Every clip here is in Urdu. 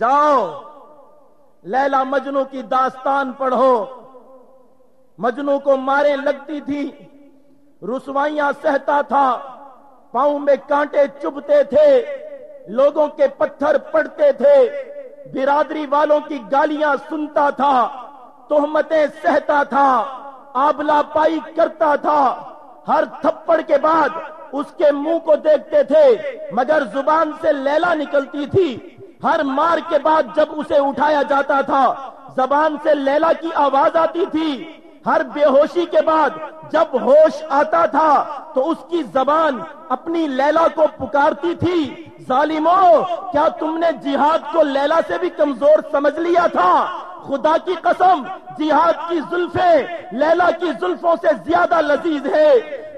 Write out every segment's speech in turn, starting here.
جاؤ، لیلا مجنو کی داستان پڑھو۔ مجنو کو مارے لگتی تھی، رسوائیاں سہتا تھا، پاؤں میں کانٹے چبتے تھے، لوگوں کے پتھر پڑتے تھے۔ برادری والوں کی گالیاں سنتا تھا، تہمتیں سہتا تھا، آبلا پائی کرتا تھا۔ ہر تھپڑ کے بعد اس کے منہ کو دیکھتے تھے، مگر زبان سے لیلا نکلتی تھی۔ ہر مار کے بعد جب اسے اٹھایا جاتا تھا، زبان سے لیلا کی آواز آتی تھی۔ ہر بے ہوشی کے بعد جب ہوش آتا تھا، تو اس کی زبان اپنی لیلا کو پکارتی تھی۔ ظالموں کیا تم نے جہاد کو لیلا سے بھی کمزور سمجھ لیا تھا؟ خدا کی قسم، جہاد کی زلفیں لیلا کی زلفوں سے زیادہ لذیذ ہے۔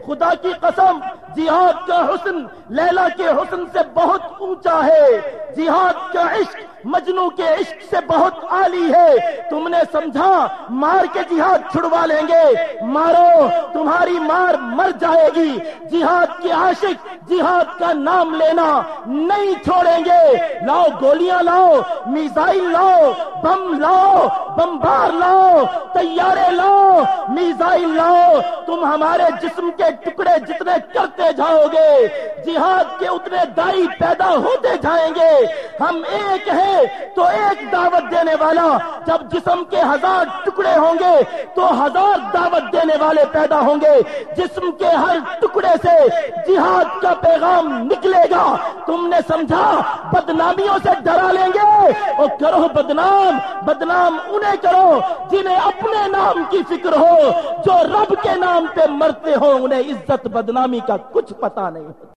خدا کی قسم، جہاد کا حسن لیلا کے حسن سے بہت اونچا ہے۔ جہاد کا عشق مجنو کے عشق سے بہت عالی ہے۔ تم نے سمجھا، مار کے جہاد چھڑوا لیں گے۔ مارو، تمہاری مار مر جائے گی۔ جہاد کے عاشق، جہاد کا نام لینا نہیں چھوڑیں گے۔ لاؤ گولیاں لاؤ، میزائل لاؤ، بم لاؤ، بمبار لاؤ تیارے لاؤ۔ میزائل لاؤ، تم ہمارے جسم کے ٹکڑے جتنے کرتے جاؤ گے، جہاد کے اتنے دائی پیدا ہوتے جائیں گے۔ ہم ایک ہیں، تو ایک دعوت دینے والا۔ جب جسم کے ہزار ٹکڑے ہوں گے، تو ہزار دعوت دینے والے پیدا ہوں گے۔ جسم کے ہر ٹکڑے سے جہاد کا پیغام نکلے گا۔ تم نے سمجھا؟ بدنامیوں سے ڈرا لیں گے۔ اور کرو بدنام بدنام انہیں کرو جنہیں اپنے نام کی فکر ہو، جو رب کے نام پہ مرتے ہو انہیں عزت، بدنامی کا کچھ پتا نہیں